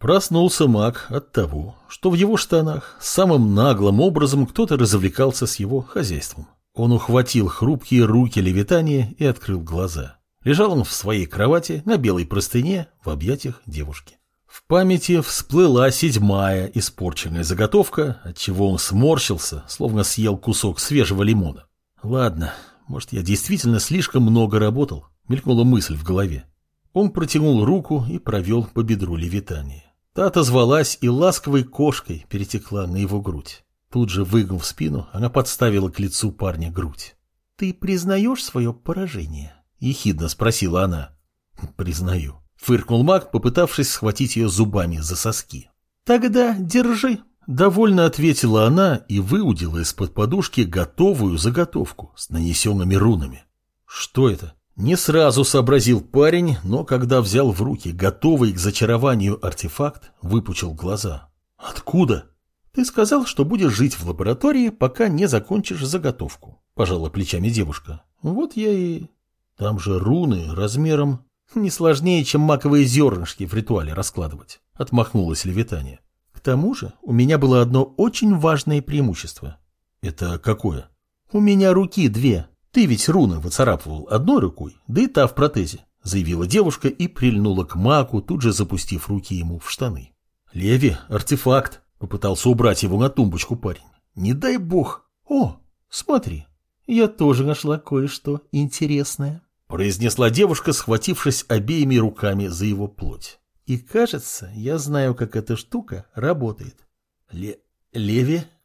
Проснулся маг от того, что в его штанах самым наглым образом кто-то развлекался с его хозяйством. Он ухватил хрупкие руки левитания и открыл глаза. Лежал он в своей кровати на белой простыне в объятиях девушки. В памяти всплыла седьмая испорченная заготовка, от чего он сморщился, словно съел кусок свежего лимона. Ладно, может, я действительно слишком много работал, мелькнула мысль в голове. Он протянул руку и провел по бедру левитания. Та отозвалась и ласковой кошкой перетекла на его грудь. Тут же, выгнув спину, она подставила к лицу парня грудь. «Ты признаешь свое поражение?» — ехидно спросила она. «Признаю», — фыркнул маг, попытавшись схватить ее зубами за соски. «Тогда держи», — довольно ответила она и выудила из-под подушки готовую заготовку с нанесенными рунами. «Что это?» Не сразу сообразил парень, но когда взял в руки готовый к зачарованию артефакт, выпучил глаза. «Откуда?» «Ты сказал, что будешь жить в лаборатории, пока не закончишь заготовку», — пожала плечами девушка. «Вот я и...» Там же руны размером не сложнее, чем маковые зернышки в ритуале раскладывать, отмахнулась Левитания. К тому же у меня было одно очень важное преимущество. Это какое? У меня руки две. Ты ведь руны выцарапывал одной рукой, да и та в протезе, заявила девушка и прильнула к маку, тут же запустив руки ему в штаны. Леви, артефакт, попытался убрать его на тумбочку парень. Не дай бог. О, смотри, я тоже нашла кое-что интересное произнесла девушка, схватившись обеими руками за его плоть. И кажется, я знаю, как эта штука работает. Ле... Леви?